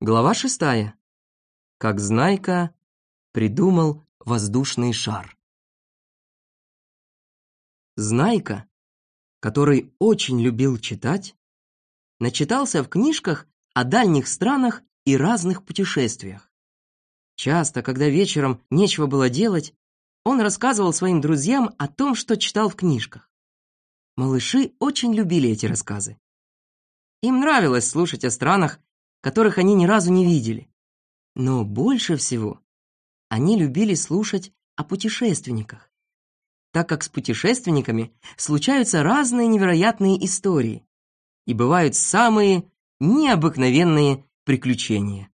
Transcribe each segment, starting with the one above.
Глава шестая. Как Знайка придумал воздушный шар. Знайка, который очень любил читать, начитался в книжках о дальних странах и разных путешествиях. Часто, когда вечером нечего было делать, он рассказывал своим друзьям о том, что читал в книжках. Малыши очень любили эти рассказы. Им нравилось слушать о странах, которых они ни разу не видели. Но больше всего они любили слушать о путешественниках, так как с путешественниками случаются разные невероятные истории и бывают самые необыкновенные приключения.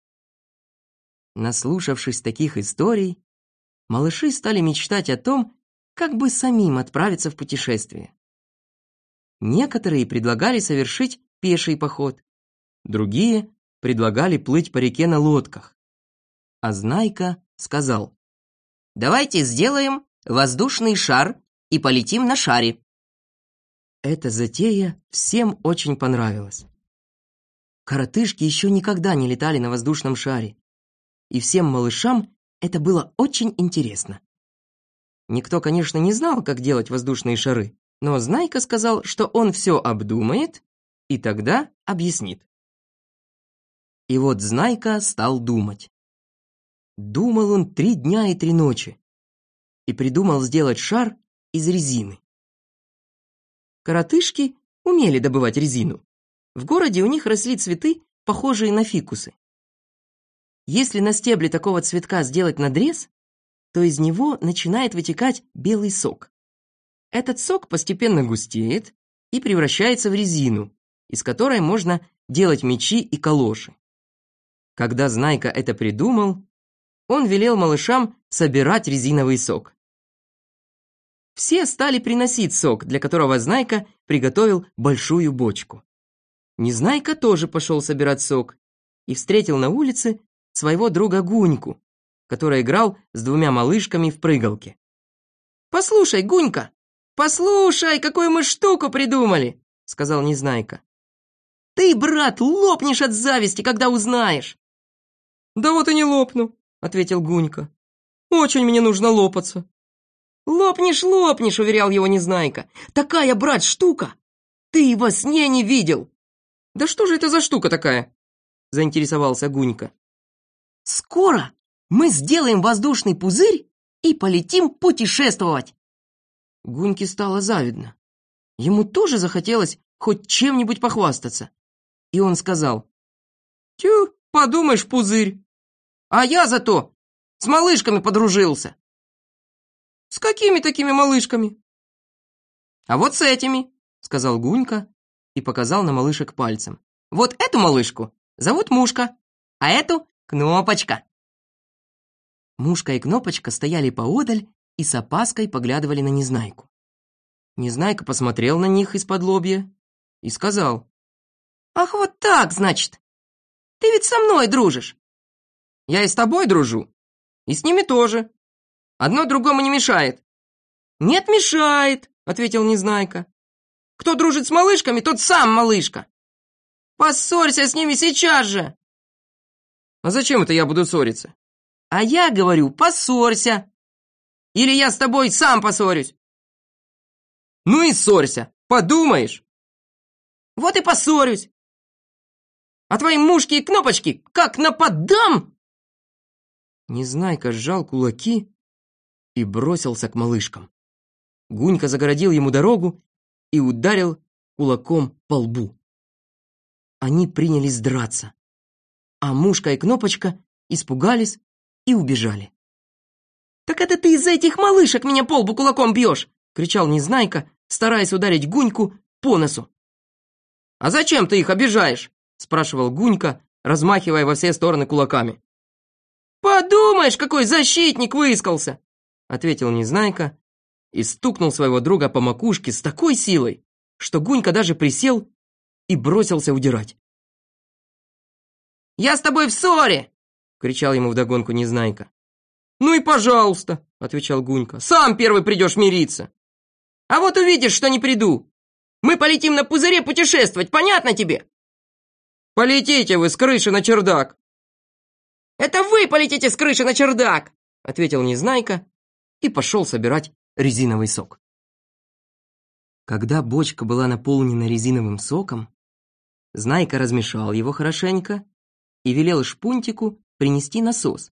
Наслушавшись таких историй, малыши стали мечтать о том, как бы самим отправиться в путешествие. Некоторые предлагали совершить пеший поход, другие предлагали плыть по реке на лодках. А Знайка сказал, «Давайте сделаем воздушный шар и полетим на шаре». Эта затея всем очень понравилась. Коротышки еще никогда не летали на воздушном шаре, и всем малышам это было очень интересно. Никто, конечно, не знал, как делать воздушные шары, но Знайка сказал, что он все обдумает и тогда объяснит. И вот Знайка стал думать. Думал он три дня и три ночи и придумал сделать шар из резины. Коротышки умели добывать резину. В городе у них росли цветы, похожие на фикусы. Если на стебле такого цветка сделать надрез, то из него начинает вытекать белый сок. Этот сок постепенно густеет и превращается в резину, из которой можно делать мечи и калоши. Когда Знайка это придумал, он велел малышам собирать резиновый сок. Все стали приносить сок, для которого Знайка приготовил большую бочку. Незнайка тоже пошел собирать сок и встретил на улице своего друга Гуньку, который играл с двумя малышками в прыгалке. «Послушай, Гунька, послушай, какую мы штуку придумали!» сказал Незнайка. «Ты, брат, лопнешь от зависти, когда узнаешь!» «Да вот и не лопну», — ответил Гунька. «Очень мне нужно лопаться». «Лопнешь, лопнешь», — уверял его Незнайка. «Такая, брат, штука! Ты во сне не видел!» «Да что же это за штука такая?» — заинтересовался Гунька. «Скоро мы сделаем воздушный пузырь и полетим путешествовать!» Гуньке стало завидно. Ему тоже захотелось хоть чем-нибудь похвастаться. И он сказал, «Тю, Подумаешь, пузырь. А я зато с малышками подружился. С какими такими малышками? А вот с этими, сказал Гунька и показал на малышек пальцем. Вот эту малышку зовут Мушка, а эту Кнопочка. Мушка и Кнопочка стояли поодаль и с опаской поглядывали на Незнайку. Незнайка посмотрел на них из-под лобья и сказал. «Ах, вот так, значит! Ты ведь со мной дружишь. Я и с тобой дружу. И с ними тоже. Одно другому не мешает. Нет, мешает, ответил Незнайка. Кто дружит с малышками, тот сам малышка. Поссорься с ними сейчас же. А зачем это я буду ссориться? А я говорю, поссорься. Или я с тобой сам поссорюсь. Ну и ссорься, подумаешь. Вот и поссорюсь. А твои мушки и кнопочки как нападам!» Незнайка сжал кулаки и бросился к малышкам. Гунька загородил ему дорогу и ударил кулаком по лбу. Они принялись драться, а мушка и кнопочка испугались и убежали. «Так это ты из-за этих малышек меня по лбу кулаком бьешь!» — кричал Незнайка, стараясь ударить Гуньку по носу. «А зачем ты их обижаешь?» спрашивал Гунька, размахивая во все стороны кулаками. «Подумаешь, какой защитник выискался!» ответил Незнайка и стукнул своего друга по макушке с такой силой, что Гунька даже присел и бросился удирать. «Я с тобой в ссоре!» — кричал ему вдогонку Незнайка. «Ну и пожалуйста!» — отвечал Гунька. «Сам первый придешь мириться!» «А вот увидишь, что не приду! Мы полетим на пузыре путешествовать, понятно тебе?» «Полетите вы с крыши на чердак!» Это вы полетите с крыши на чердак!» ответил Незнайка и пошел собирать резиновый сок. Когда бочка была наполнена резиновым соком, Знайка размешал его хорошенько и велел Шпунтику принести насос,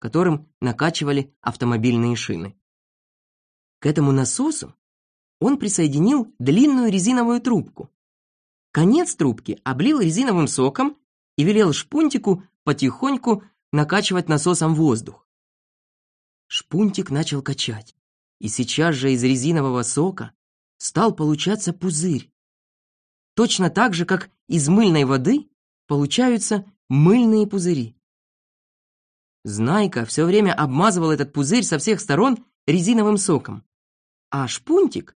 которым накачивали автомобильные шины. К этому насосу он присоединил длинную резиновую трубку. Конец трубки облил резиновым соком и велел Шпунтику потихоньку накачивать насосом воздух. Шпунтик начал качать, и сейчас же из резинового сока стал получаться пузырь. Точно так же, как из мыльной воды получаются мыльные пузыри. Знайка все время обмазывал этот пузырь со всех сторон резиновым соком, а шпунтик,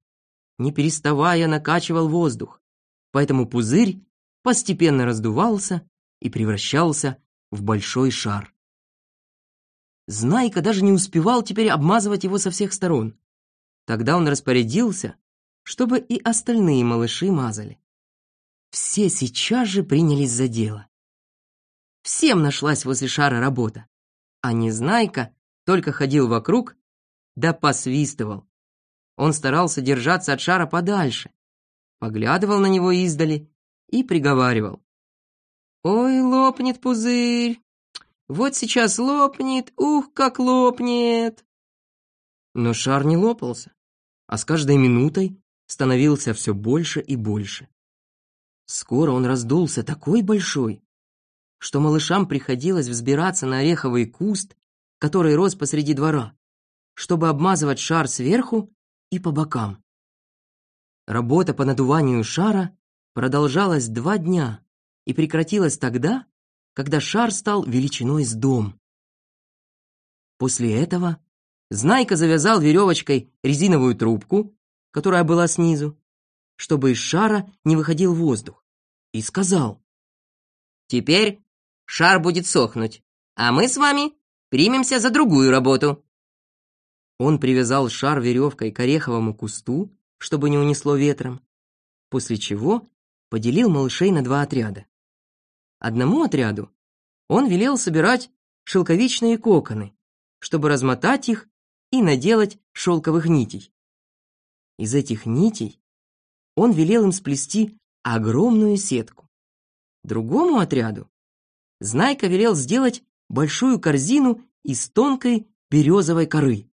не переставая, накачивал воздух, поэтому пузырь постепенно раздувался и превращался в большой шар. Знайка даже не успевал теперь обмазывать его со всех сторон. Тогда он распорядился, чтобы и остальные малыши мазали. Все сейчас же принялись за дело. Всем нашлась возле шара работа, а Незнайка только ходил вокруг да посвистывал. Он старался держаться от шара подальше, поглядывал на него издали и приговаривал. «Ой, лопнет пузырь! Вот сейчас лопнет, ух, как лопнет!» Но шар не лопался, а с каждой минутой становился все больше и больше. Скоро он раздулся такой большой, что малышам приходилось взбираться на ореховый куст, который рос посреди двора, чтобы обмазывать шар сверху и по бокам. Работа по надуванию шара продолжалась два дня и прекратилась тогда, когда шар стал величиной с дом. После этого Знайка завязал веревочкой резиновую трубку, которая была снизу, чтобы из шара не выходил воздух, и сказал, «Теперь шар будет сохнуть, а мы с вами примемся за другую работу». Он привязал шар веревкой к ореховому кусту, чтобы не унесло ветром, после чего поделил малышей на два отряда. Одному отряду он велел собирать шелковичные коконы, чтобы размотать их и наделать шелковых нитей. Из этих нитей он велел им сплести огромную сетку. Другому отряду Знайка велел сделать большую корзину из тонкой березовой коры.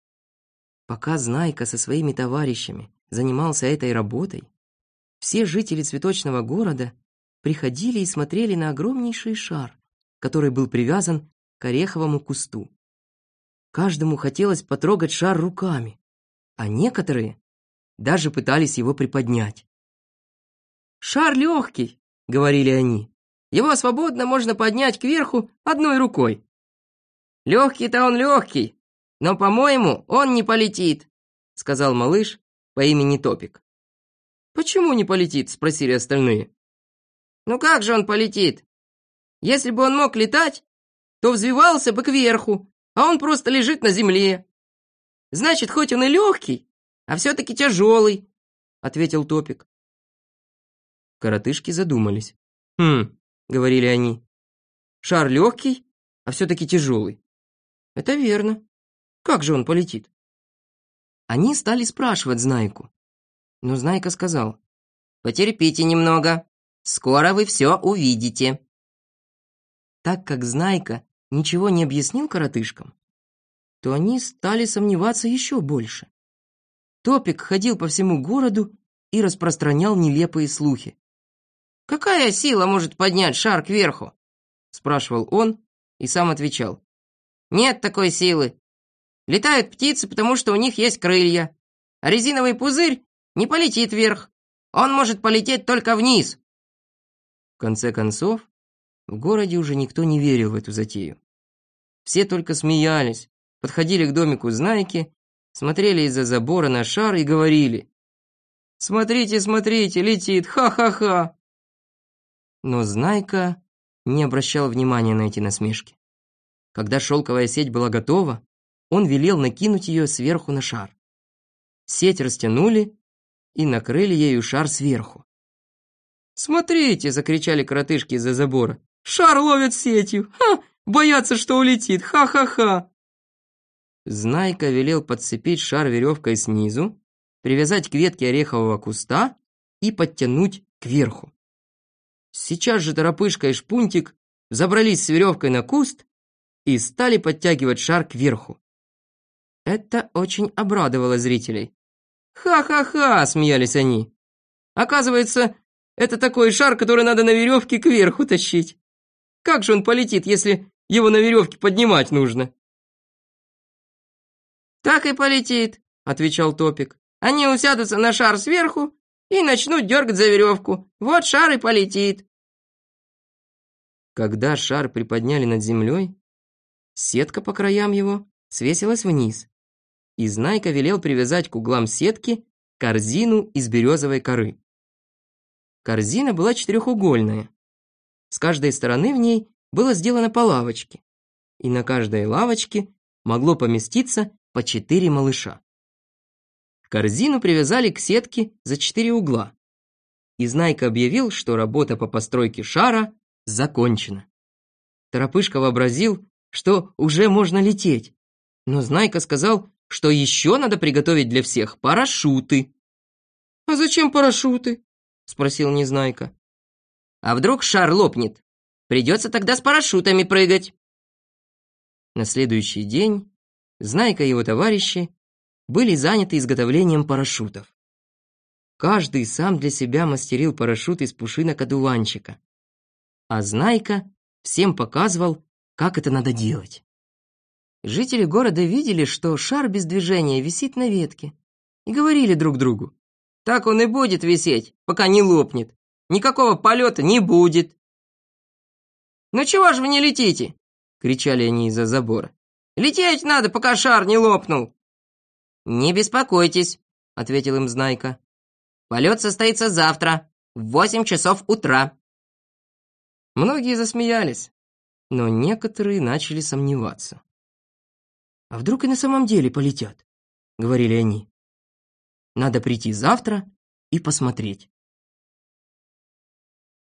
Пока Знайка со своими товарищами занимался этой работой, все жители цветочного города приходили и смотрели на огромнейший шар, который был привязан к ореховому кусту. Каждому хотелось потрогать шар руками, а некоторые даже пытались его приподнять. «Шар легкий», — говорили они. Его свободно можно поднять кверху одной рукой. Легкий-то он легкий, но, по-моему, он не полетит, сказал малыш по имени Топик. Почему не полетит? спросили остальные. Ну как же он полетит? Если бы он мог летать, то взвивался бы кверху, а он просто лежит на земле. Значит, хоть он и легкий, а все-таки тяжелый, ответил Топик. Коротышки задумались. Хм, — говорили они. «Шар легкий, а все-таки тяжелый». «Это верно. Как же он полетит?» Они стали спрашивать Знайку. Но Знайка сказал, «Потерпите немного, скоро вы все увидите». Так как Знайка ничего не объяснил коротышкам, то они стали сомневаться еще больше. Топик ходил по всему городу и распространял нелепые слухи. «Какая сила может поднять шар кверху?» спрашивал он и сам отвечал. «Нет такой силы. Летают птицы, потому что у них есть крылья, а резиновый пузырь не полетит вверх. Он может полететь только вниз». В конце концов, в городе уже никто не верил в эту затею. Все только смеялись, подходили к домику Знайки, смотрели из-за забора на шар и говорили «Смотрите, смотрите, летит, ха-ха-ха!» Но Знайка не обращал внимания на эти насмешки. Когда шелковая сеть была готова, он велел накинуть ее сверху на шар. Сеть растянули и накрыли ею шар сверху. «Смотрите!» — закричали коротышки из-за забора. «Шар ловят сетью! Ха! Боятся, что улетит. Ха-ха-ха!» Знайка велел подцепить шар веревкой снизу, привязать к ветке орехового куста и подтянуть кверху. Сейчас же Торопышка и Шпунтик забрались с веревкой на куст и стали подтягивать шар кверху. Это очень обрадовало зрителей. «Ха-ха-ха!» – смеялись они. «Оказывается, это такой шар, который надо на веревке кверху тащить. Как же он полетит, если его на веревке поднимать нужно?» «Так и полетит», – отвечал Топик. «Они усядутся на шар сверху и начнут дергать за веревку. Вот шар и полетит». Когда шар приподняли над землей, сетка по краям его свесилась вниз, и Знайка велел привязать к углам сетки корзину из березовой коры. Корзина была четырехугольная. С каждой стороны в ней было сделано по лавочке, и на каждой лавочке могло поместиться по четыре малыша. Корзину привязали к сетке за четыре угла, и Знайка объявил, что работа по постройке шара закончена. Торопышка вообразил, что уже можно лететь, но Знайка сказал, что еще надо приготовить для всех парашюты. «А зачем парашюты?» – спросил Незнайка. «А вдруг шар лопнет? Придется тогда с парашютами прыгать». На следующий день Знайка и его товарищи были заняты изготовлением парашютов. Каждый сам для себя мастерил парашют из пушинок одуванчика. А Знайка всем показывал, как это надо делать. Жители города видели, что шар без движения висит на ветке, и говорили друг другу, «Так он и будет висеть, пока не лопнет. Никакого полета не будет». «Ну чего же вы не летите?» — кричали они из-за забора. Лететь надо, пока шар не лопнул!» «Не беспокойтесь», — ответил им Знайка. «Полет состоится завтра, в восемь часов утра». Многие засмеялись, но некоторые начали сомневаться. «А вдруг и на самом деле полетят?» — говорили они. «Надо прийти завтра и посмотреть».